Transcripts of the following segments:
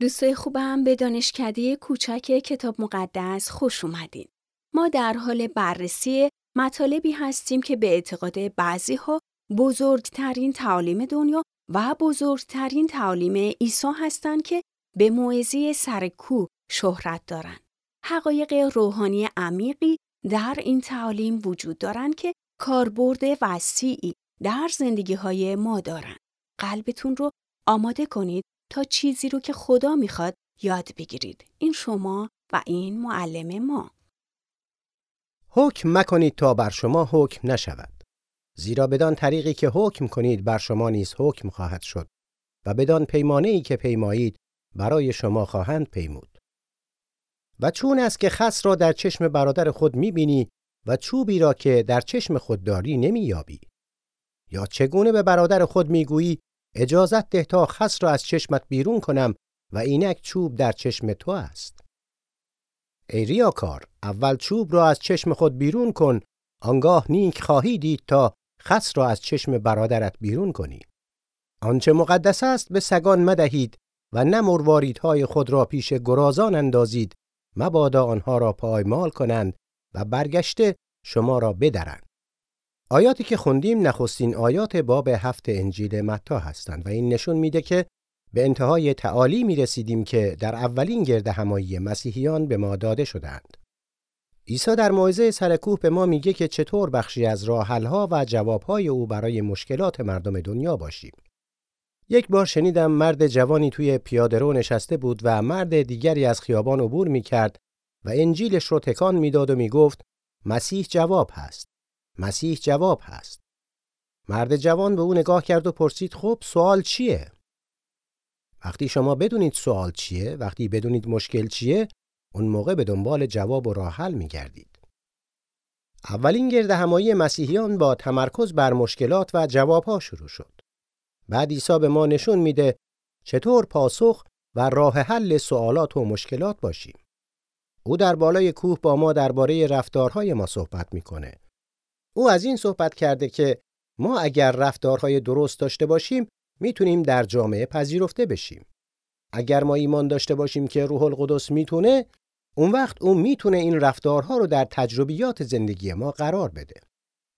دوستای خوبم به دانشکده کوچک کتاب مقدس خوش اومدین. ما در حال بررسی مطالبی هستیم که به اعتقاد بعضی ها بزرگترین تعالیم دنیا و بزرگترین تعالیم عیسی هستند که به موعظه سرکو شهرت دارند. حقایق روحانی عمیقی در این تعالیم وجود دارند که کاربرد وسیعی در زندگی های ما دارند. قلبتون رو آماده کنید تا چیزی رو که خدا می‌خواد یاد بگیرید. این شما و این معلم ما. حکم مکنید تا بر شما حکم نشود. زیرا بدان طریقی که حکم کنید بر شما نیز حکم خواهد شد و بدان پیمانه ای که پیمایید برای شما خواهند پیمود. و چون است که خس را در چشم برادر خود می‌بینی و چوبی را که در چشم خود داری نمییابی یا چگونه به برادر خود می‌گویی اجازت ده تا خس را از چشمت بیرون کنم و اینک چوب در چشم تو است. ای ریاکار اول چوب را از چشم خود بیرون کن آنگاه نیک خواهی دید تا خس را از چشم برادرت بیرون کنی. آنچه مقدس است به سگان مدهید و نه مرواریدهای خود را پیش گرازان اندازید مبادا آنها را پایمال کنند و برگشته شما را بدرند. آیاتی که خوندیم نخستین آیات باب هفت انجیل متا هستند و این نشون میده که به انتهای تعالی می رسیدیم که در اولین گرد همایی مسیحیان به ما داده شدند. عیسی در موعظه سرکوه به ما میگه که چطور بخشی از راهحلها و جوابهای او برای مشکلات مردم دنیا باشیم. یک بار شنیدم مرد جوانی توی پیادهرو نشسته بود و مرد دیگری از خیابان عبور می کرد و انجیلش رو تکان می‌داد و می‌گفت مسیح جواب هست. مسیح جواب هست. مرد جوان به او نگاه کرد و پرسید خب سوال چیه؟ وقتی شما بدونید سوال چیه، وقتی بدونید مشکل چیه، اون موقع به دنبال جواب و راه حل میگردید. اولین گرد همایی مسیحیان با تمرکز بر مشکلات و جوابها شروع شد. بعد عیسی به ما نشون میده چطور پاسخ و راه حل سوالات و مشکلات باشیم. او در بالای کوه با ما درباره رفتارهای ما صحبت می‌کنه. او از این صحبت کرده که ما اگر رفتارهای درست داشته باشیم می‌تونیم در جامعه پذیرفته بشیم. اگر ما ایمان داشته باشیم که روح القدس می‌تونه اون وقت او می‌تونه این رفتارها رو در تجربیات زندگی ما قرار بده.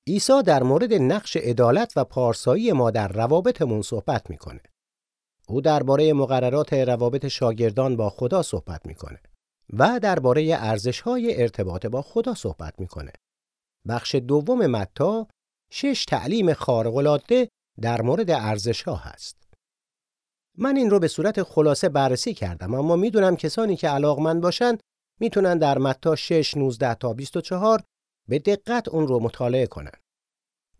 عیسی در مورد نقش عدالت و پارسایی ما در روابطمون صحبت می‌کنه. او درباره مقررات روابط شاگردان با خدا صحبت می‌کنه و درباره ارزش‌های ارتباط با خدا صحبت می‌کنه. بخش دوم متا شش تعلیم خارق‌العاده در مورد ارزش‌ها هست. من این رو به صورت خلاصه بررسی کردم اما می‌دونم کسانی که علاقمند باشن می‌تونن در متا 6 19 تا 24 به دقت اون رو مطالعه کنن.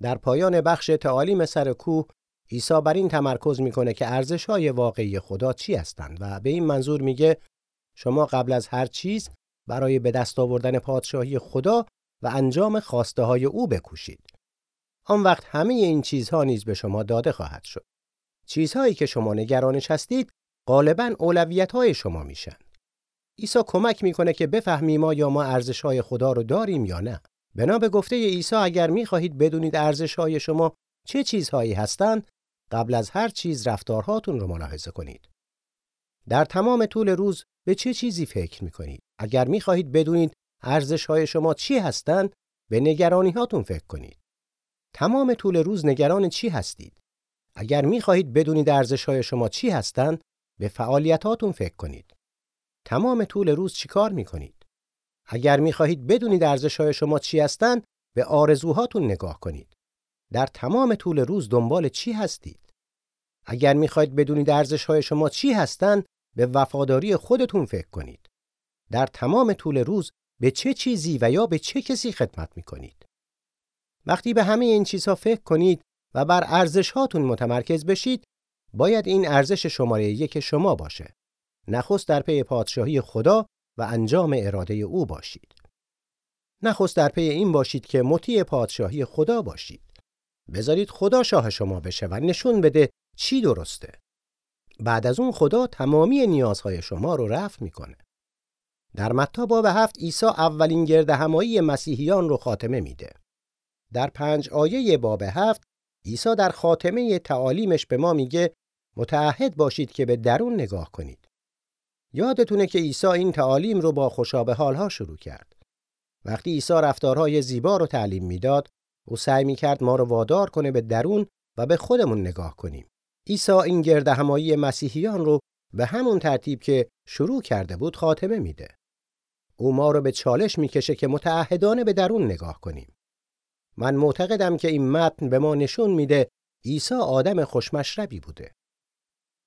در پایان بخش تعالیم سر کوه عیسی بر این تمرکز می‌کنه که ارزش‌های واقعی خدا چی هستند و به این منظور میگه شما قبل از هر چیز برای به دست آوردن پادشاهی خدا و انجام خواسته های او بکوشید. آن وقت همه این چیزها نیز به شما داده خواهد شد. چیزهایی که شما نگرانش هستید غالبا اولویت های شما میشن. عیسی کمک می‌کنه که بفهمیم ما یا ما ارزش های خدا رو داریم یا نه. بنا به گفته عیسی اگر می‌خواهید بدونید ارزش های شما چه چیزهایی هستند قبل از هر چیز رفتارهاتون رو ملاحظه کنید. در تمام طول روز به چه چیزی فکر می‌کنید؟ اگر می‌خواهید بدونید ارزش های شما چی هستند به نگرانی هاتون فکر کنید. تمام طول روز نگران چی هستید؟ اگر می خواهید بدونید ارزش های شما چی هستند به فعالیتاتون فکر کنید. تمام طول روز چیکار می کنید؟ اگر می خواهید بدونید ارزش های شما چی هستند به آرزوهاتون نگاه کنید. در تمام طول روز دنبال چی هستید؟ اگر می خواهید بدونید ارزش های شما چی هستند به وفاداری خودتون فکر کنید. در تمام طول روز به چه چیزی و یا به چه کسی خدمت می کنید. وقتی به همه این چیزها فکر کنید و بر ارزش هاتون متمرکز بشید باید این ارزش شماره یک شما باشه. نخست در پی پادشاهی خدا و انجام اراده او باشید. نخست در پی این باشید که مطیع پادشاهی خدا باشید. بذارید خدا شاه شما بشه و نشون بده چی درسته. بعد از اون خدا تمامی نیازهای شما رو رفع می‌کنه. در متا باب هفت عیسی اولین گرد همایی مسیحیان رو خاتمه میده. در پنج آیه باب هفت عیسی در خاتمه تعالیمش به ما میگه متعهد باشید که به درون نگاه کنید. یادتونه که عیسی این تعالیم رو با خوشابه حالها شروع کرد. وقتی عیسی رفتارهای زیبا رو تعلیم می‌داد، او سعی می‌کرد ما رو وادار کنه به درون و به خودمون نگاه کنیم. عیسی این گرد همایی مسیحیان رو به همون ترتیب که شروع کرده بود خاتمه میده. او ما رو به چالش می‌کشه که متعهدانه به درون نگاه کنیم. من معتقدم که این متن به ما نشون میده عیسی آدم خوشمشربی بوده.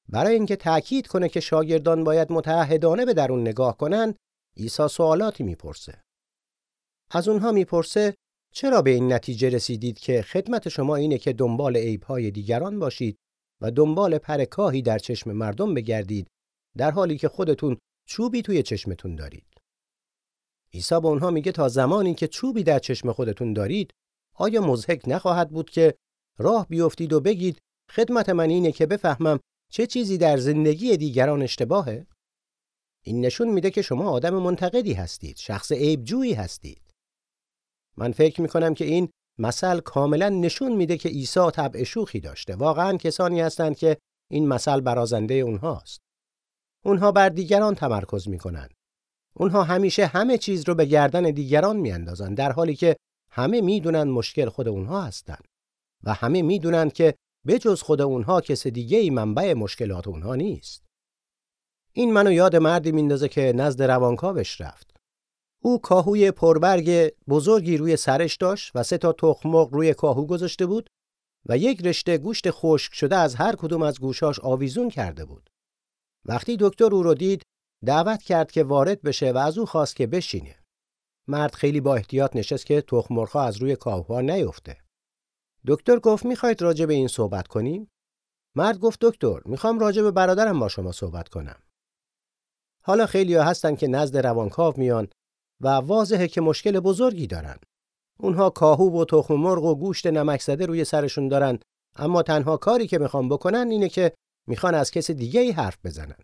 برای اینکه تأکید کنه که شاگردان باید متعهدانه به درون نگاه کنن، عیسی سوالاتی می‌پرسه. از اونها می‌پرسه چرا به این نتیجه رسیدید که خدمت شما اینه که دنبال عیبهای دیگران باشید و دنبال پرکاهی در چشم مردم بگردید در حالی که خودتون چوبی توی چشمتون دارید. عیسی به اونها میگه تا زمانی که چوبی در چشم خودتون دارید آیا مزهک نخواهد بود که راه بیفتید و بگید خدمت من اینه که بفهمم چه چیزی در زندگی دیگران اشتباهه؟ این نشون میده که شما آدم منتقدی هستید، شخص عیبجویی هستید. من فکر می‌کنم که این مثل کاملا نشون میده که عیسی طبع شوخی داشته. واقعا کسانی هستند که این مثل برازنده اونهاست. اونها بر دیگران تمرکز می‌کنن. اونها همیشه همه چیز رو به گردن دیگران میاندازن در حالی که همه می‌دونن مشکل خود اونها هستند و همه می‌دونن که به جز خود اونها کس دیگه ای منبع مشکلات اونها نیست. این منو یاد مردی میندازه که نزد روانکاوش رفت. او کاهوی پربرگ بزرگی روی سرش داشت و سه تا تخم روی کاهو گذاشته بود و یک رشته گوشت خشک شده از هر کدوم از گوشاش آویزون کرده بود. وقتی دکتر او رو دید دعوت کرد که وارد بشه و از او خواست که بشینه. مرد خیلی با احتیاط نشست که تخم از روی کاهوها نیفته. دکتر گفت می‌خواید راجع به این صحبت کنیم؟ مرد گفت دکتر می‌خوام راجع به برادرم با شما صحبت کنم. حالا خیلی ها هستن که نزد روانکاو میان و واضحه که مشکل بزرگی دارن. اونها کاهو و تخم مرغ و گوشت نمک زده روی سرشون دارن اما تنها کاری که می‌خوان بکنن اینه که می‌خوان از کس دیگه ای حرف بزنن.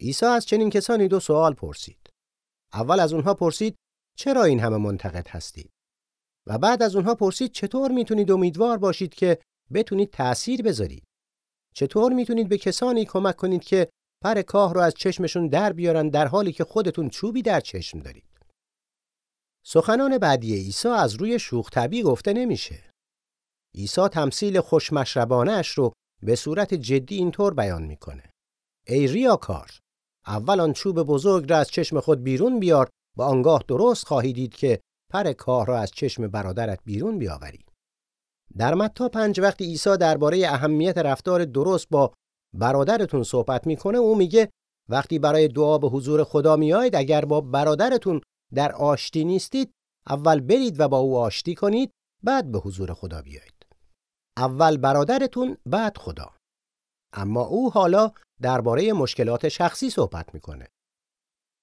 عیسی از چنین کسانی دو سوال پرسید. اول از اونها پرسید چرا این همه منتقد هستید؟ و بعد از اونها پرسید چطور می‌تونید امیدوار باشید که بتونید تأثیر بذارید؟ چطور می‌تونید به کسانی کمک کنید که پر کاه رو از چشمشون در بیارن در حالی که خودتون چوبی در چشم دارید؟ سخنان بعدی عیسی از روی شوخ طبی گفته نمیشه. عیسی تمثیل خوشمشربانش رو به صورت جدی اینطور بیان می‌کنه. ای ریاکار اول آن چوب بزرگ را از چشم خود بیرون بیار و آنگاه درست خواهی دید که پر کاه را از چشم برادرت بیرون بیاوری. در متا پنج وقتی عیسی درباره اهمیت رفتار درست با برادرتون صحبت می‌کنه او میگه وقتی برای دعا به حضور خدا میایید اگر با برادرتون در آشتی نیستید اول برید و با او آشتی کنید بعد به حضور خدا بیایید. اول برادرتون بعد خدا. اما او حالا درباره مشکلات شخصی صحبت می‌کنه.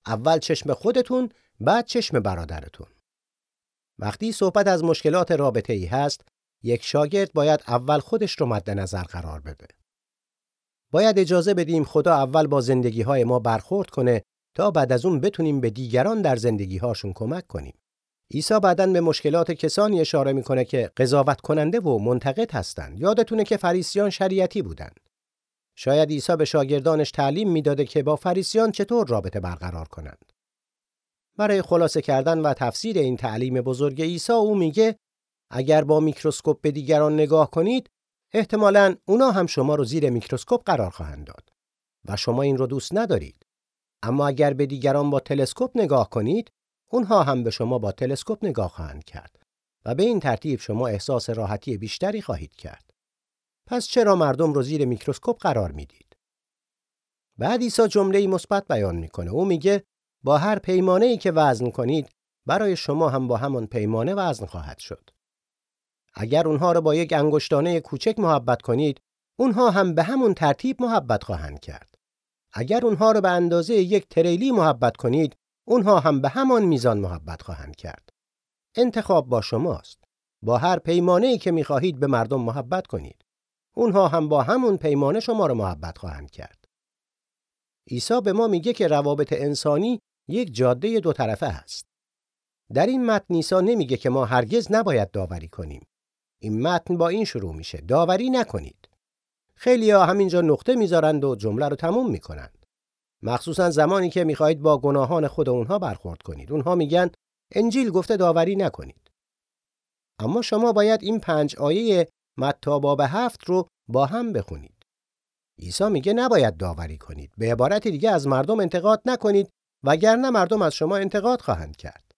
اول چشم خودتون بعد چشم برادرتون. وقتی صحبت از مشکلات رابطه ای هست، یک شاگرد باید اول خودش رو مد نظر قرار بده. باید اجازه بدیم خدا اول با زندگی های ما برخورد کنه تا بعد از اون بتونیم به دیگران در زندگی هاشون کمک کنیم. عیسی بعدا به مشکلات کسانی اشاره می‌کنه که قضاوت کننده و منتقد هستند. یادتونه که فریسیان شریعتی بودند. شاید عیسی به شاگردانش تعلیم می‌داده که با فریسیان چطور رابطه برقرار کنند. برای خلاصه کردن و تفسیر این تعلیم بزرگ عیسی او میگه اگر با میکروسکوپ به دیگران نگاه کنید احتمالاً اونا هم شما رو زیر میکروسکوپ قرار خواهند داد و شما این رو دوست ندارید. اما اگر به دیگران با تلسکوپ نگاه کنید اونها هم به شما با تلسکوپ نگاه خواهند کرد و به این ترتیب شما احساس راحتی بیشتری خواهید کرد. پس چرا مردم رو زیر میکروسکوپ قرار می‌دید؟ بعد عیسی جمله مثبت بیان می‌کنه. او میگه با هر پیمانه ای که وزن کنید برای شما هم با همان پیمانه وزن خواهد شد. اگر اونها را با یک انگشتانه کوچک محبت کنید، اونها هم به همون ترتیب محبت خواهند کرد. اگر اونها را به اندازه یک تریلی محبت کنید، اونها هم به همان میزان محبت خواهند کرد. انتخاب با شماست. با هر پیمانه ای که می‌خواهید به مردم محبت کنید. اونها هم با همون پیمانه شما را محبت خواهند کرد. عیسی به ما میگه که روابط انسانی یک جاده دو طرفه است. در این متن عیسی نمیگه که ما هرگز نباید داوری کنیم. این متن با این شروع میشه داوری نکنید. خیلی ها همینجا نقطه می‌ذارند و جمله رو تموم می‌کنند. مخصوصا زمانی که می‌خواهید با گناهان خود اونها برخورد کنید اونها میگن انجیل گفته داوری نکنید اما شما باید این پنج آیه متی باب هفت رو با هم بخونید. عیسی میگه نباید داوری کنید. به عبارت دیگه از مردم انتقاد نکنید وگرنه مردم از شما انتقاد خواهند کرد.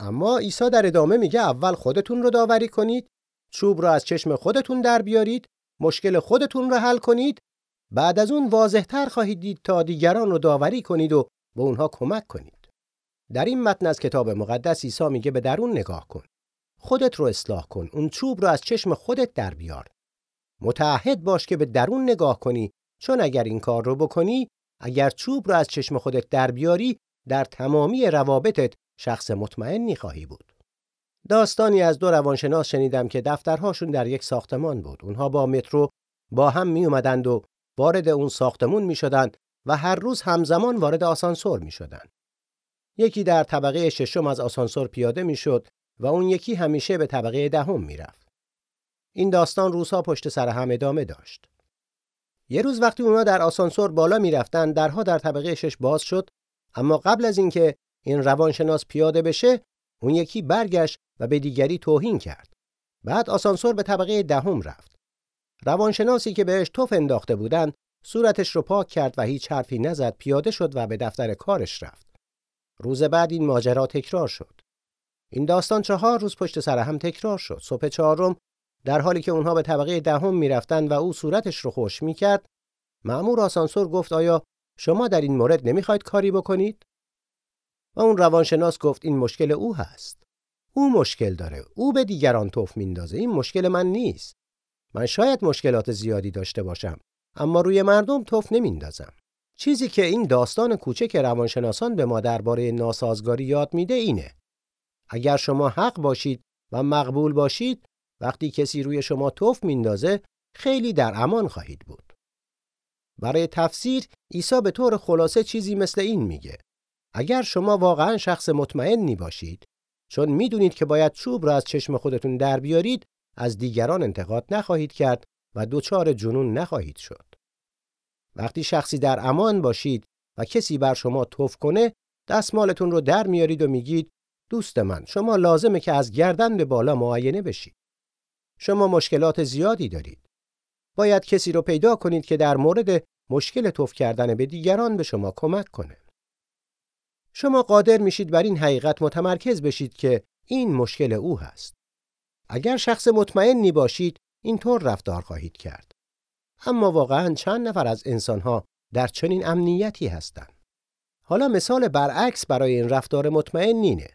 اما عیسی در ادامه میگه اول خودتون رو داوری کنید چوب رو از چشم خودتون در بیارید مشکل خودتون رو حل کنید بعد از اون واضحتر خواهید دید تا دیگران رو داوری کنید و به اونها کمک کنید. در این متن از کتاب مقدس عیسی میگه به درون نگاه کن. خودت رو اصلاح کن. اون چوب رو از چشم خودت در بیار. متعهد باش که به درون نگاه کنی. چون اگر این کار رو بکنی اگر چوب رو از چشم خودت در بیاری در تمامی روابطت شخص مطمئنی خواهی بود. داستانی از دو روانشناس شنیدم که دفترهاشون در یک ساختمان بود. اونها با مترو با هم می اومدند و وارد اون ساختمون می شدند و هر روز همزمان وارد آسانسور می شدند. یکی در طبقه ششم از آسانسور پیاده می شد و اون یکی همیشه به طبقه دهم می رفت. این داستان روزها پشت سر هم ادامه داشت. یه روز وقتی اونا در آسانسور بالا می رفتن درها در طبقه شش باز شد اما قبل از اینکه این روانشناس پیاده بشه اون یکی برگشت و به دیگری توهین کرد. بعد آسانسور به طبقه دهم رفت. روانشناسی که بهش توف انداخته بودن صورتش رو پاک کرد و هیچ حرفی نزد پیاده شد و به دفتر کارش رفت. روز بعد این ماجرا تکرار شد. این داستان چهار روز پشت سر هم تکرار شد. صبح چهارم در حالی که اونها به طبقه دهم می‌رفتند و او صورتش رو خوش می‌کرد، مأمور آسانسور گفت آیا شما در این مورد نمی‌خواید کاری بکنید؟ و اون روانشناس گفت این مشکل او هست. او مشکل داره. او به دیگران توف میندازه. این مشکل من نیست. من شاید مشکلات زیادی داشته باشم اما روی مردم توف نمیندازم. چیزی که این داستان کوچک روانشناسان به ما درباره ناسازگاری یاد میده اینه. اگر شما حق باشید و مقبول باشید وقتی کسی روی شما توف میندازه خیلی در امان خواهید بود. برای تفسیر عیسی به طور خلاصه چیزی مثل این میگه. اگر شما واقعا شخص مطمئنی باشید چون می‌دونید که باید چوب را از چشم خودتون در بیارید از دیگران انتقاد نخواهید کرد و دچار جنون نخواهید شد. وقتی شخصی در امان باشید و کسی بر شما توف کنه دستمالتون رو در میارید و میگید دوست من شما لازمه که از گردن به بالا معاینه بشید. شما مشکلات زیادی دارید. باید کسی رو پیدا کنید که در مورد مشکل توف کردن به دیگران به شما کمک کنه. شما قادر میشید بر این حقیقت متمرکز بشید که این مشکل او هست. اگر شخص مطمئنی باشید اینطور رفتار خواهید کرد. اما واقعا چند نفر از انسانها در چنین امنیتی هستند. حالا مثال برعکس برای این رفتار مطمئن نینه.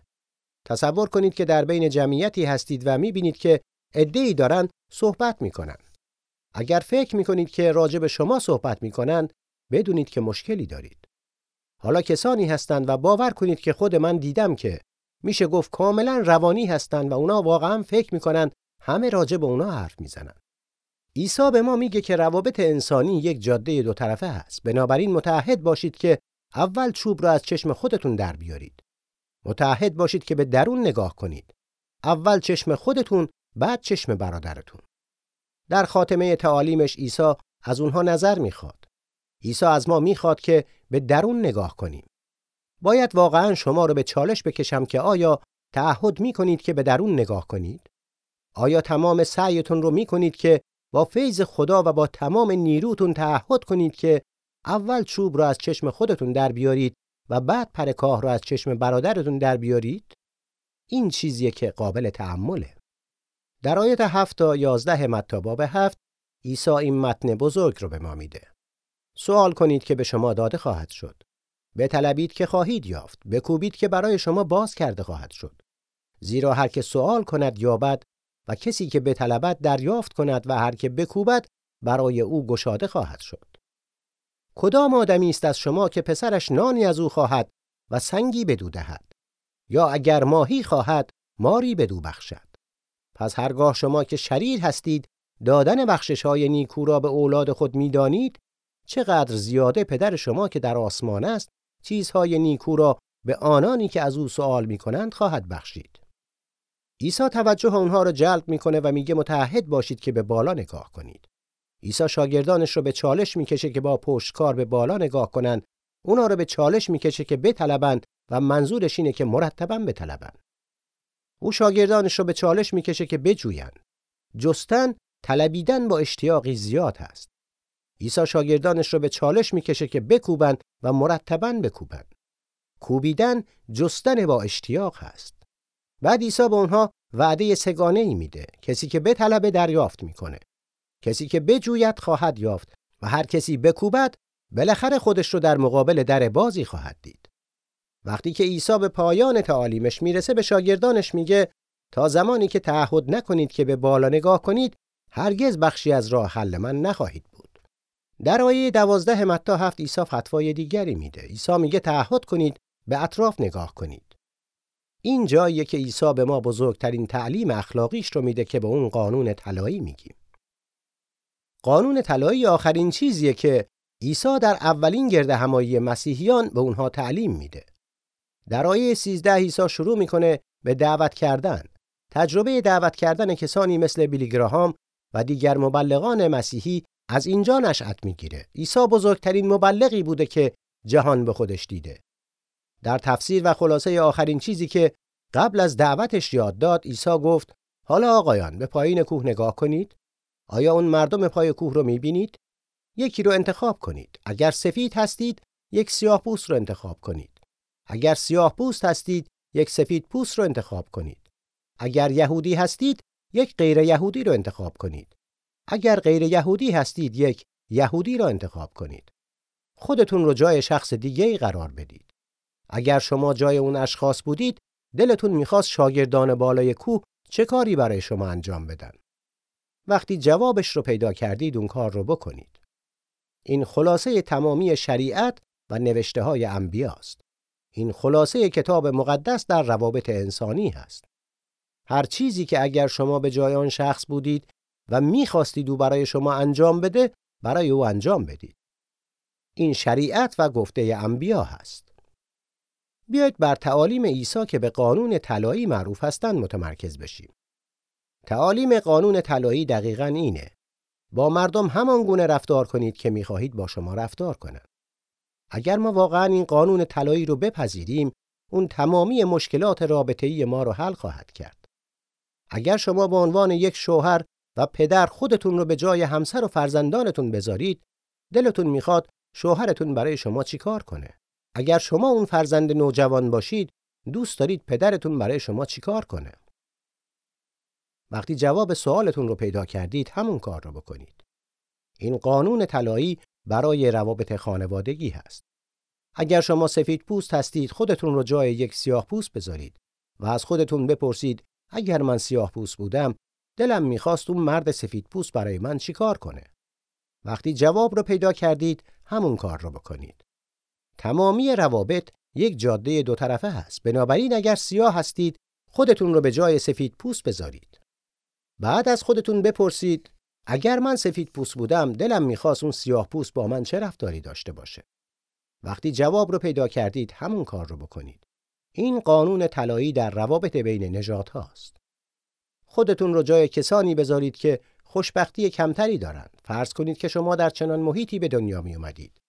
تصور کنید که در بین جمعیتی هستید و می‌بینید که عده‌ای دارن صحبت می‌کنن. اگر فکر می‌کنید که راجع به شما صحبت می‌کنن بدونید که مشکلی دارید. حالا کسانی هستند و باور کنید که خود من دیدم که میشه گفت کاملا روانی هستند و اونا واقعا فکر می‌کنن همه راجع به اونا حرف می‌زنن. عیسی به ما میگه که روابط انسانی یک جاده دو طرفه هست. بنابراین متعهد باشید که اول چوب را از چشم خودتون در بیارید. متعهد باشید که به درون نگاه کنید. اول چشم خودتون بعد چشم برادرتون. در خاتمه تعالیمش عیسی از اونها نظر می‌خواد. عیسی از ما می‌خواد که به درون نگاه کنیم. باید واقعا شما رو به چالش بکشم که آیا تعهد می کنید که به درون نگاه کنید؟ آیا تمام سعیتون رو می کنید که با فیض خدا و با تمام نیروتون تعهد کنید که اول چوب رو از چشم خودتون در بیارید و بعد پر کاه رو از چشم برادرتون در بیارید؟ این چیزیه که قابل تعمله. در آیت 7 تا 11 متی باب 7 عیسی این متن بزرگ رو به ما میده. سوال کنید که به شما داده خواهد شد. بطلبید که خواهید یافت بکوبید که برای شما باز کرده خواهد شد زیرا هر که سوال کند یابد و کسی که بطلبد دریافت کند و هر که بکوبد برای او گشاده خواهد شد کدام آدمی است از شما که پسرش نانی از او خواهد و سنگی بدو دهد یا اگر ماهی خواهد ماری بدو بخشد پس هرگاه شما که شریر هستید دادن بخشش های نیکو را به اولاد خود می‌دانید چقدر زیاده پدر شما که در آسمان است چیزهای نیکو را به آنانی که از او سوال می کنند خواهد بخشید. عیسی توجه آنها را جلب می‌کنه و میگه متعهد باشید که به بالا نگاه کنید. عیسی شاگردانش رو به چالش می‌کشه که با پشتکار به بالا نگاه کنند اونا رو به چالش می‌کشه که بطلبند و منظورش اینه که مرتبا بطلبند. او شاگردانش رو به چالش می‌کشه که بجویند. جستن طلبیدن با اشتیاقی زیاد هست. عیسی شاگردانش رو به چالش می‌کشه که بکوبند و مرتبا بکوبند. کوبیدن جستن با اشتیاق هست. بعد عیسی به اونها وعده سگانه ای میده. کسی که بطلبه دریافت می‌کنه. کسی که بجوید خواهد یافت و هر کسی بکوبد بالاخره خودش رو در مقابل در بازی خواهد دید. وقتی که عیسی به پایان تعالیمش می‌رسه به شاگردانش میگه تا زمانی که تعهد نکنید که به بالا نگاه کنید هرگز بخشی از راه حل من نخواهید بود. در آیه دوازده متا هفت عیسی فتوای دیگری میده. عیسی میگه تعهد کنید به اطراف نگاه کنید. این جاییه که عیسی به ما بزرگترین تعلیم اخلاقیش رو میده که به اون قانون طلایی میگیم. قانون طلایی آخرین چیزیه که عیسی در اولین گرد همایی مسیحیان به اونها تعلیم میده. در آیه 13 عیسی شروع می‌کنه به دعوت کردن. تجربه دعوت کردن کسانی مثل بیلیگراهام و دیگر مبلغان مسیحی از اینجا نشأت می‌گیره. عیسی بزرگترین مبلغی بوده که جهان به خودش دیده. در تفسیر و خلاصه آخرین چیزی که قبل از دعوتش یاد داد عیسی گفت حالا آقایان به پایین کوه نگاه کنید آیا اون مردم پای کوه رو می‌بینید؟ یکی رو انتخاب کنید. اگر سفید هستید یک سیاه پوست رو انتخاب کنید. اگر سیاه پوست هستید یک سفید پوست رو انتخاب کنید. اگر یهودی هستید یک غیر یهودی رو انتخاب کنید. اگر غیر یهودی هستید یک یهودی رو انتخاب کنید. خودتون رو جای شخص دیگه ای قرار بدید. اگر شما جای اون اشخاص بودید دلتون می‌خواست شاگردان بالای کوه چه کاری برای شما انجام بدن؟ وقتی جوابش رو پیدا کردید اون کار رو بکنید. این خلاصه تمامی شریعت و نوشته های انبیاست. این خلاصه کتاب مقدس در روابط انسانی هست. هر چیزی که اگر شما به جای آن شخص بودید و می‌خواستید او برای شما انجام بده برای او انجام بدید. این شریعت و گفته انبیا هست. بیایید بر تعالیم عیسی که به قانون طلایی معروف هستند متمرکز بشیم. تعالیم قانون طلایی دقیقا اینه. با مردم همان گونه رفتار کنید که می‌خواهید با شما رفتار کنند. اگر ما واقعا این قانون طلایی رو بپذیریم، اون تمامی مشکلات رابطه‌ای ما رو حل خواهد کرد. اگر شما به عنوان یک شوهر و پدر خودتون رو به جای همسر و فرزندانتون بذارید، دلتون می‌خواد شوهرتون برای شما چیکار کنه؟ اگر شما اون فرزند نوجوان باشید دوست دارید پدرتون برای شما چیکار کنه وقتی جواب سوالتون رو پیدا کردید همون کار رو بکنید این قانون طلایی برای روابط خانوادگی هست اگر شما سفید پوست هستید خودتون رو جای یک سیاه پوست بذارید و از خودتون بپرسید اگر من سیاه پوست بودم دلم می‌خواست اون مرد سفید پوست برای من چیکار کنه وقتی جواب رو پیدا کردید همون کار رو بکنید تمامی روابط یک جاده دو طرفه هست. بنابراین اگر سیاه هستید خودتون رو به جای سفید پوست بذارید. بعد از خودتون بپرسید اگر من سفید پوست بودم دلم می‌خواست اون سیاه پوست با من چه رفتاری داشته باشه. وقتی جواب رو پیدا کردید همون کار رو بکنید. این قانون طلایی در روابط بین نژادها هاست. خودتون رو جای کسانی بذارید که خوشبختی کمتری دارند. فرض کنید که شما در چنان محیطی به دنیا می اومدید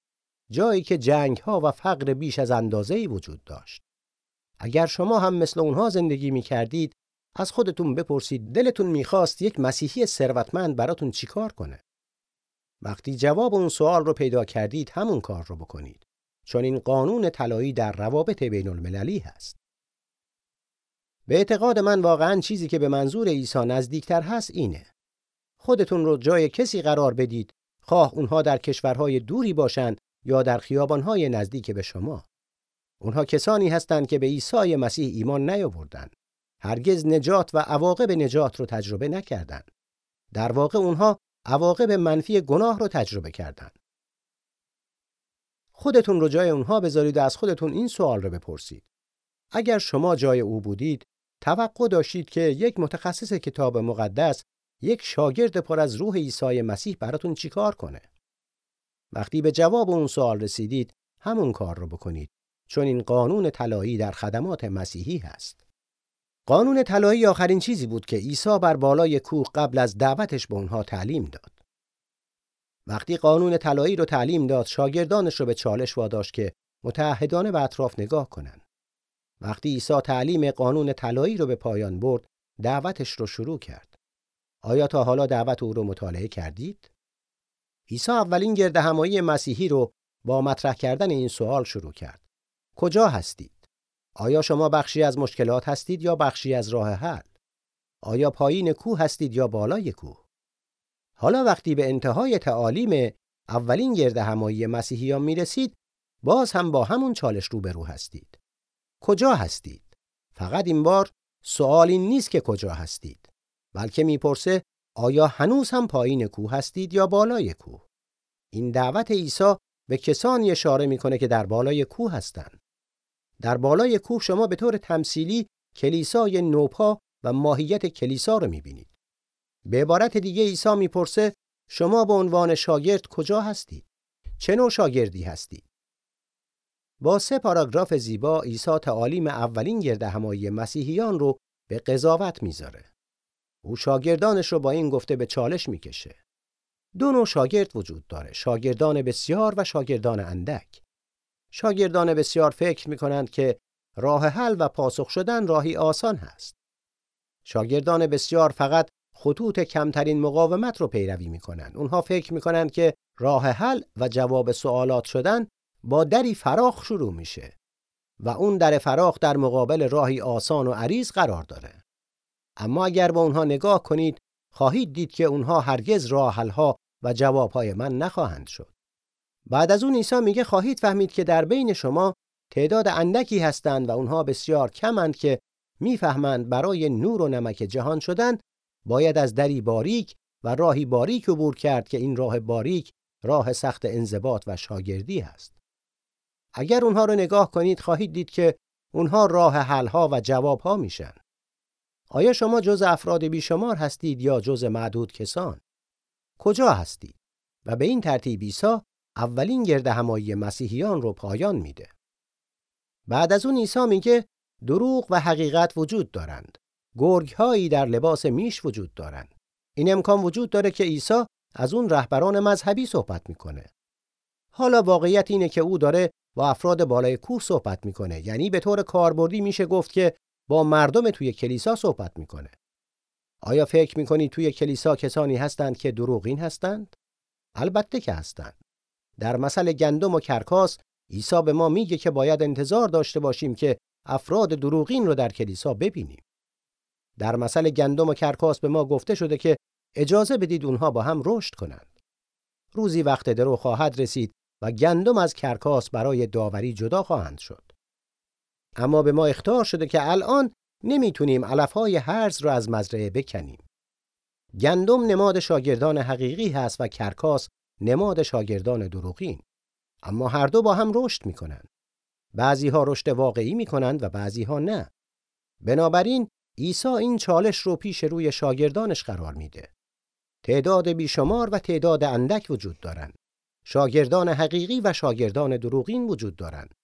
جایی که جنگ ها و فقر بیش از اندازه ای وجود داشت. اگر شما هم مثل اونها زندگی می کردید، از خودتون بپرسید دلتون می‌خواست یک مسیحی ثروتمند براتون چیکار کنه؟ وقتی جواب اون سوال رو پیدا کردید همون کار رو بکنید. چون این قانون طلایی در روابط بین المللی هست. به اعتقاد من واقعا چیزی که به منظور عیسی نزدیکتر هست اینه. خودتون رو جای کسی قرار بدید خواه اونها در کشورهای دوری باشند یا در خیابانهای نزدیک به شما اونها کسانی هستند که به عیسی مسیح ایمان نیاوردند هرگز نجات و عواقب نجات رو تجربه نکردند. در واقع اونها عواقب منفی گناه رو تجربه کردند. خودتون رو جای اونها بذارید و از خودتون این سوال رو بپرسید. اگر شما جای او بودید توقع داشتید که یک متخصص کتاب مقدس یک شاگرد پر از روح عیسی مسیح براتون چیکار کنه؟ وقتی به جواب اون سوال رسیدید همون کار رو بکنید چون این قانون طلایی در خدمات مسیحی هست. قانون طلایی آخرین چیزی بود که عیسی بر بالای کوه قبل از دعوتش به اونها تعلیم داد. وقتی قانون طلایی رو تعلیم داد، شاگردانش رو به چالش واداشت که متعهدانه به اطراف نگاه کنند. وقتی عیسی تعلیم قانون طلایی رو به پایان برد، دعوتش رو شروع کرد. آیا تا حالا دعوت او رو مطالعه کردید؟ عیسی اولین گرد همایی مسیحی رو با مطرح کردن این سوال شروع کرد. کجا هستید؟ آیا شما بخشی از مشکلات هستید یا بخشی از راه حل؟ آیا پایین کوه هستید یا بالای کوه؟ حالا وقتی به انتهای تعالیم اولین گرد همایی مسیحیان می رسید باز هم با همون چالش روبرو هستید. کجا هستید؟ فقط این بار سوال این نیست که کجا هستید بلکه می‌پرسه آیا هنوز هم پایین کوه هستید یا بالای کوه؟ این دعوت عیسی به کسانی اشاره می‌کنه که در بالای کوه هستند. در بالای کوه شما به طور تمثیلی کلیسای نوپا و ماهیت کلیسا رو می‌بینید. به عبارت دیگه عیسی می‌پرسه شما به عنوان شاگرد کجا هستید؟ چه نوع شاگردی هستید؟ با سه پاراگراف زیبا عیسی تعالیم اولین گرد همایی مسیحیان رو به قضاوت می‌ذاره. او شاگردانش رو با این گفته به چالش می‌کشه. دو نوع شاگرد وجود داره، شاگردان بسیار و شاگردان اندک. شاگردان بسیار فکر می‌کنند که راه حل و پاسخ شدن راهی آسان هست. شاگردان بسیار فقط خطوط کمترین مقاومت رو پیروی می‌کنند. اونها فکر می‌کنند که راه حل و جواب سوالات شدن با دری فراخ شروع میشه و اون در فراخ در مقابل راهی آسان و عریض قرار داره. اما اگر با اونها نگاه کنید خواهید دید که اونها هرگز راه حلها و جوابهای من نخواهند شد. بعد از اون عیسی میگه خواهید فهمید که در بین شما تعداد اندکی هستند و اونها بسیار کمند که می‌فهمند برای نور و نمک جهان شدن باید از دری باریک و راهی باریک عبور کرد که این راه باریک راه سخت انضباط و شاگردی است. اگر اونها رو نگاه کنید خواهید دید که اونها راه حلها و جوابها میشن. آیا شما جز افراد بیشمار هستید یا جز معدود کسان؟ کجا هستید؟ و به این ترتیب عیسی اولین گرد همایی مسیحیان رو پایان میده. بعد از اون عیسی میگه دروغ و حقیقت وجود دارند. گرگ هایی در لباس میش وجود دارند. این امکان وجود داره که عیسی از اون رهبران مذهبی صحبت می‌کنه. حالا واقعیت اینه که او داره با افراد بالای کوه صحبت می‌کنه یعنی به طور کاربردی میشه گفت که با مردم توی کلیسا صحبت می‌کنه آیا فکر می‌کنید توی کلیسا کسانی هستند که دروغین هستند البته که هستند در مثل گندم و کرکاس عیسی به ما میگه که باید انتظار داشته باشیم که افراد دروغین رو در کلیسا ببینیم در مثل گندم و کرکاس به ما گفته شده که اجازه بدید اونها با هم رشد کنند روزی وقت درو خواهد رسید و گندم از کرکاس برای داوری جدا خواهند شد. اما به ما اختار شده که الان نمی‌تونیم علفهای هرز را از مزرعه بکنیم. گندم نماد شاگردان حقیقی هست و کرکاس نماد شاگردان دروغین. اما هر دو با هم رشد می‌کنند. بعضی ها رشد واقعی می‌کنند و بعضی ها نه. بنابراین عیسی این چالش رو پیش روی شاگردانش قرار میده. تعداد بیشمار و تعداد اندک وجود دارند. شاگردان حقیقی و شاگردان دروغین وجود دارند.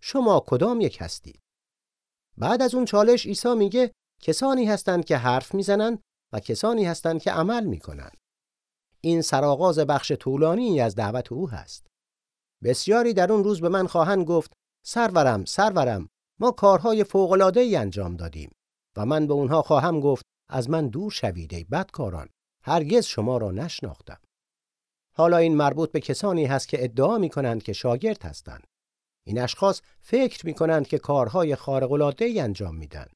شما کدام یک هستید؟ بعد از اون چالش عیسی میگه کسانی هستند که حرف می‌زنند و کسانی هستند که عمل می‌کنند. این سرآغاز بخش طولانی از دعوت او هست. بسیاری در اون روز به من خواهند گفت سرورم سرورم ما کارهای ای انجام دادیم و من به اونها خواهم گفت از من دور شوید ای بدکاران هرگز شما را نشناختم حالا این مربوط به کسانی هست که ادعا می کنند که شاگرد هستند. این اشخاص فکر می کنند که کارهای ای انجام میدن.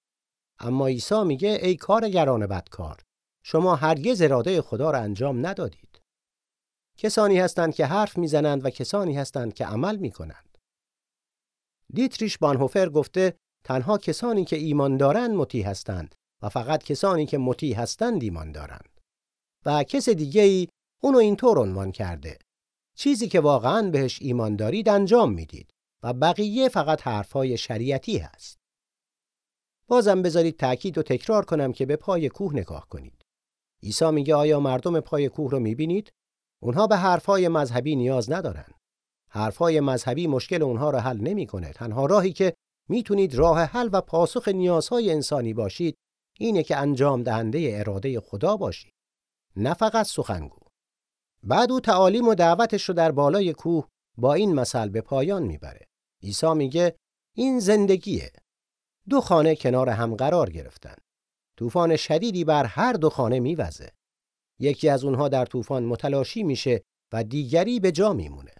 اما عیسی میگه ای کارگران بدکار شما هرگز اراده خدا را انجام ندادید. کسانی هستند که حرف می‌زنند و کسانی هستند که عمل می کنند. دیتریش بانهوفر گفته تنها کسانی که ایمان دارند مطیع هستند و فقط کسانی که مطیع هستند ایمان دارند. و کس دیگه ای اونو اینطور عنوان کرده چیزی که واقعا بهش ایمان دارید انجام می‌دید و بقیه فقط حرفهای شریعتی هست بازم بذارید تأکید و تکرار کنم که به پای کوه نگاه کنید عیسی میگه آیا مردم پای کوه رو می‌بینید اونها به حرفهای مذهبی نیاز ندارن حرفهای مذهبی مشکل اونها رو حل نمی‌کنه تنها راهی که می‌تونید راه حل و پاسخ نیازهای انسانی باشید اینه که انجام دهنده اراده خدا باشید نه فقط سخنگو بعد او تعالیم و دعوتش رو در بالای کوه با این مثل به پایان می‌بره. عیسی میگه این زندگیه. دو خانه کنار هم قرار گرفتن. طوفان شدیدی بر هر دو خانه میوزه. یکی از اونها در طوفان متلاشی میشه و دیگری به جا میمونه.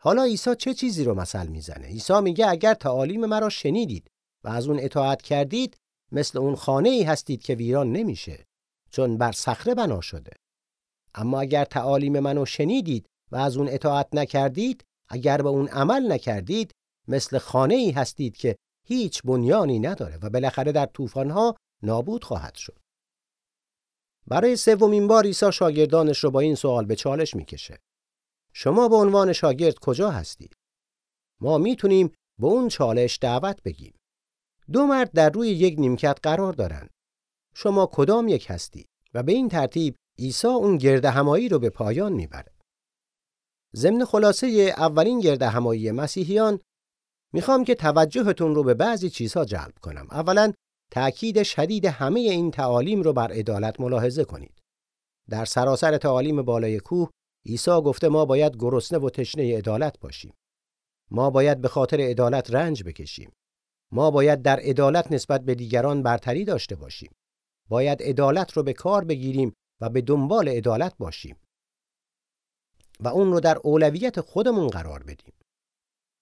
حالا عیسی چه چیزی رو مثل می‌زنه؟ عیسی میگه اگر تعالیم مرا شنیدید و از اون اطاعت کردید مثل اون خانه ای هستید که ویران نمیشه چون بر صخره بنا شده. اما اگر تعالیم منو شنیدید و از اون اطاعت نکردید اگر به اون عمل نکردید مثل خانه ای هستید که هیچ بنیانی نداره و بالاخره در طوفان‌ها نابود خواهد شد. برای سومین بار عیسی شاگردانش رو با این سوال به چالش می‌کشه. شما به عنوان شاگرد کجا هستید؟ ما می‌تونیم به اون چالش دعوت بگیم. دو مرد در روی یک نیمکت قرار دارند. شما کدام یک هستید؟ و به این ترتیب عیسی اون گرد همایی رو به پایان می‌بره. ضمن خلاصه اولین گرد همایی مسیحیان می‌خوام که توجهتون رو به بعضی چیزها جلب کنم. اولا تأکید شدید همه این تعالیم رو بر عدالت ملاحظه کنید. در سراسر تعالیم بالای کوه عیسی گفته ما باید گرسنه و تشنه عدالت باشیم. ما باید به خاطر عدالت رنج بکشیم. ما باید در عدالت نسبت به دیگران برتری داشته باشیم. باید عدالت رو به کار بگیریم و به دنبال عدالت باشیم. و اون رو در اولویت خودمون قرار بدیم.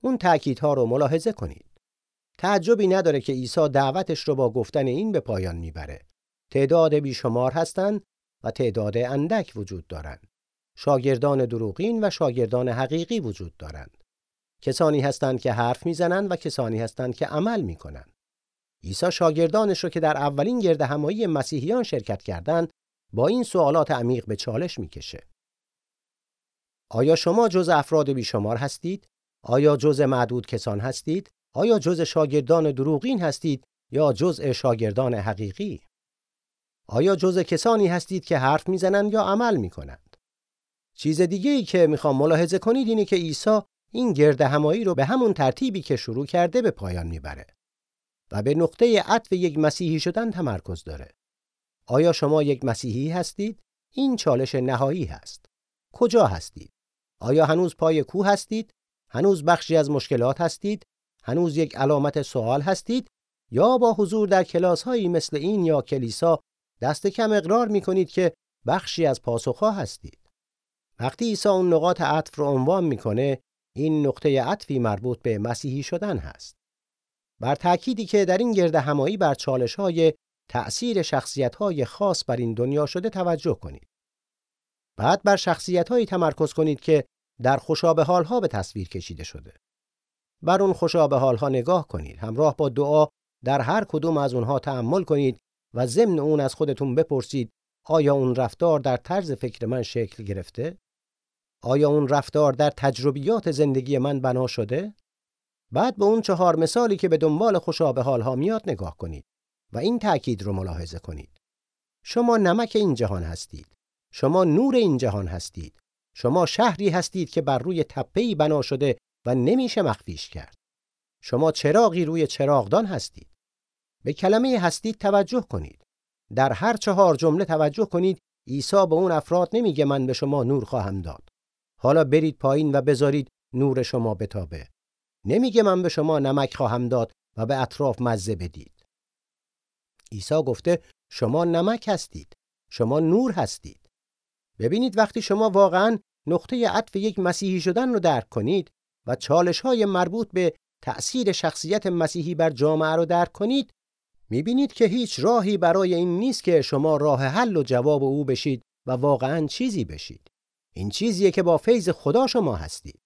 اون تأکیدها رو ملاحظه کنید. تعجبی نداره که عیسی دعوتش رو با گفتن این به پایان می‌بره. تعداد بیشمار هستند و تعداد اندک وجود دارند. شاگردان دروغین و شاگردان حقیقی وجود دارند. کسانی هستند که حرف می‌زنند و کسانی هستند که عمل می‌کنند. عیسی شاگردانش رو که در اولین گرد همایی مسیحیان شرکت کردند با این سوالات عمیق به چالش می‌کشه. آیا شما جز افراد بیشمار هستید؟ آیا جز معدود کسان هستید؟ آیا جز شاگردان دروغین هستید یا جز شاگردان حقیقی؟ آیا جز کسانی هستید که حرف می‌زنند یا عمل می‌کنند؟ چیز دیگه ای که می‌خوام ملاحظه کنید اینه که عیسی این گرد همایی رو به همون ترتیبی که شروع کرده به پایان می‌بره و به نقطه عطف یک مسیحی شدن تمرکز داره. آیا شما یک مسیحی هستید؟ این چالش نهایی هست. کجا هستید؟ آیا هنوز پای کوه هستید؟ هنوز بخشی از مشکلات هستید؟ هنوز یک علامت سوال هستید؟ یا با حضور در کلاس هایی مثل این یا کلیسا دست کم اقرار می کنید که بخشی از پاسخها هستید؟ وقتی عیسی اون نقاط عطف رو عنوان می‌کنه این نقطه عطفی مربوط به مسیحی شدن هست. بر تأکیدی که در این گرد همایی بر چالش های تأثیر شخصیت های خاص بر این دنیا شده توجه کنید. بعد بر شخصیت هایی تمرکز کنید که در خوشابه حال ها به تصویر کشیده شده. بر اون خوشابه حال ها نگاه کنید. همراه با دعا در هر کدوم از اونها تأمل کنید و ضمن اون از خودتون بپرسید آیا اون رفتار در طرز فکر من شکل گرفته؟ آیا اون رفتار در تجربیات زندگی من بنا شده؟ بعد به اون چهار مثالی که به دنبال خوشابه حال ها میاد نگاه کنید و این تأکید رو ملاحظه کنید. شما نمک این جهان هستید. شما نور این جهان هستید. شما شهری هستید که بر روی تپه‌ای بنا شده و نمیشه مخفیش کرد. شما چراغی روی چراغدان هستید. به کلمه هستید توجه کنید. در هر چهار جمله توجه کنید عیسی به اون افراد نمیگه من به شما نور خواهم داد. حالا برید پایین و بذارید نور شما بتابه. نمیگه من به شما نمک خواهم داد و به اطراف مزه بدید. عیسی گفته شما نمک هستید. شما نور هستید. ببینید وقتی شما واقعا نقطه عطف یک مسیحی شدن رو درک کنید و چالش های مربوط به تأثیر شخصیت مسیحی بر جامعه رو درک کنید می‌بینید که هیچ راهی برای این نیست که شما راه حل و جواب او بشید و واقعا چیزی بشید. این چیزیه که با فیض خدا شما هستید.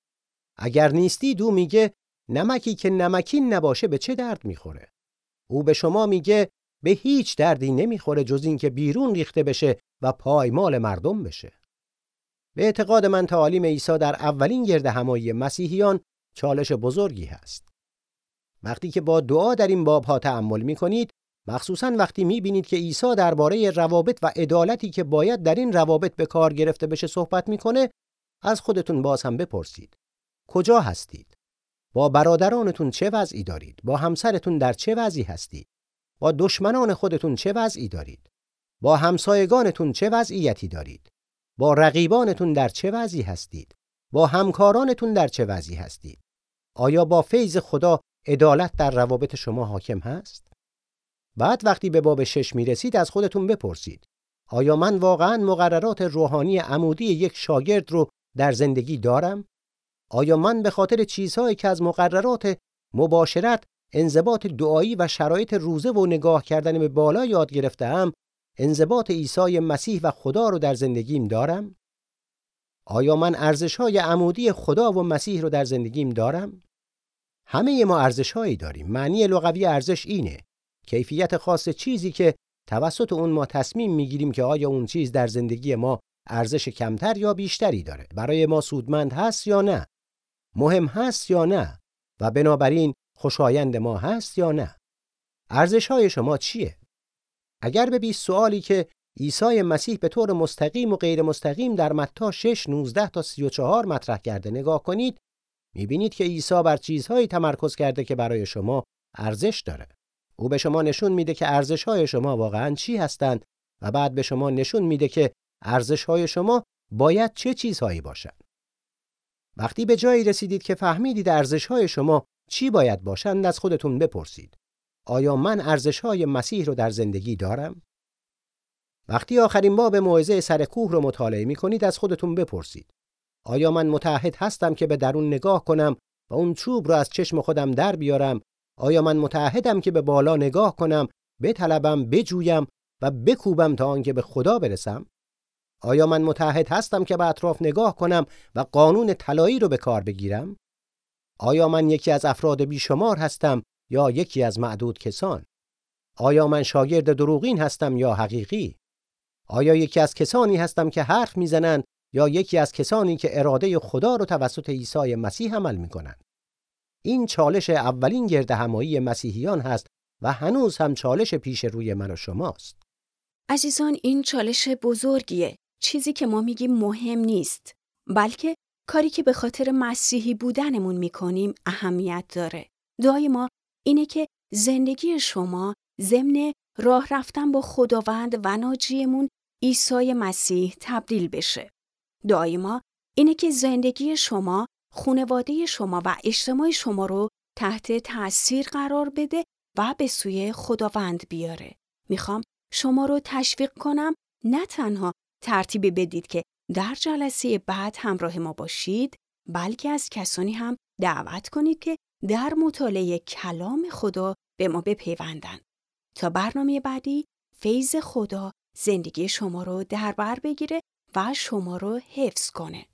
اگر نیستی دو میگه نمکی که نمکین نباشه به چه درد می‌خوره؟ او به شما میگه به هیچ دردی نمی‌خوره جز اینکه بیرون ریخته بشه و پایمال مردم بشه. به اعتقاد من تعالیم عیسی در اولین گرد همایی مسیحیان چالش بزرگی هست. وقتی که با دعا در این باب ها تأمل می کنید، مخصوصا وقتی می بینید که عیسی درباره روابط و عدالتی که باید در این روابط به کار گرفته بشه صحبت می‌کنه، از خودتون باز هم بپرسید. کجا هستید؟ با برادرانتون چه وضعی دارید؟ با همسرتون در چه وضعی هستید؟ با دشمنان خودتون چه وضعی دارید؟ با همسایگانتون چه وضعیتی دارید؟ با رقیبانتون در چه وضعی هستید؟ با همکارانتون در چه وضعی هستید؟ آیا با فیض خدا عدالت در روابط شما حاکم هست؟ بعد وقتی به باب شش می رسید از خودتون بپرسید آیا من واقعا مقررات روحانی عمودی یک شاگرد رو در زندگی دارم؟ آیا من به خاطر چیزهایی که از مقررات مباشرت، انضباط دعایی و شرایط روزه و نگاه کردن به بالا یاد گرفتم انضباط عیسی مسیح و خدا رو در زندگیم دارم؟ آیا من ارزش های عمودی خدا و مسیح رو در زندگیم دارم؟ همه ما ارزش هایی داریم. معنی لغوی ارزش اینه. کیفیت خاص چیزی که توسط اون ما تصمیم می‌گیریم که آیا اون چیز در زندگی ما ارزش کمتر یا بیشتری داره. برای ما سودمند هست یا نه؟ مهم هست یا نه؟ و بنابراین خوشایند ما هست یا نه؟ ارزش های شما چیه؟ اگر به 20 سوالی که عیسی مسیح به طور مستقیم و غیر مستقیم در متا 6 19 تا 34 مطرح کرده نگاه کنید می‌بینید که عیسی بر چیزهایی تمرکز کرده که برای شما ارزش داره. او به شما نشون میده که ارزش های شما واقعا چی هستند و بعد به شما نشون میده که ارزش های شما باید چه چیزهایی باشند. وقتی به جایی رسیدید که فهمیدید ارزش های شما چی باید باشند از خودتون بپرسید. آیا من ارزش های مسیح رو در زندگی دارم؟ وقتی آخرین باب موعظه سر کوه رو مطالعه می کنید از خودتون بپرسید. آیا من متحد هستم که به درون نگاه کنم و اون چوب رو از چشم خودم در بیارم؟ آیا من متحدم که به بالا نگاه کنم بطلبم بجویم و بکوبم تا آنکه به خدا برسم؟ آیا من متحد هستم که به اطراف نگاه کنم و قانون طلایی رو به کار بگیرم؟ آیا من یکی از افراد بیشمار هستم یا یکی از معدود کسان؟ آیا من شاگرد دروغین هستم یا حقیقی؟ آیا یکی از کسانی هستم که حرف می‌زنند یا یکی از کسانی که اراده خدا رو توسط عیسی مسیح عمل می‌کنند؟ این چالش اولین گرد همایی مسیحیان هست و هنوز هم چالش پیش روی من و شماست. عزیزان این چالش بزرگیه. چیزی که ما میگیم مهم نیست بلکه کاری که به خاطر مسیحی بودنمون می‌کنیم اهمیت داره. دعای ما اینه که زندگی شما ضمن راه رفتن با خداوند و ناجیمون عیسی مسیح تبدیل بشه. دعای ما اینه که زندگی شما، خونواده شما و اجتماع شما رو تحت تأثیر قرار بده و به سوی خداوند بیاره. می‌خوام شما رو تشویق کنم نه تنها ترتیب بدید که در جلسه بعد همراه ما باشید بلکه از کسانی هم دعوت کنید که در مطالعه کلام خدا به ما بپیوندند. تا برنامه بعدی فیض خدا زندگی شما رو در بر بگیره و شما رو حفظ کنه.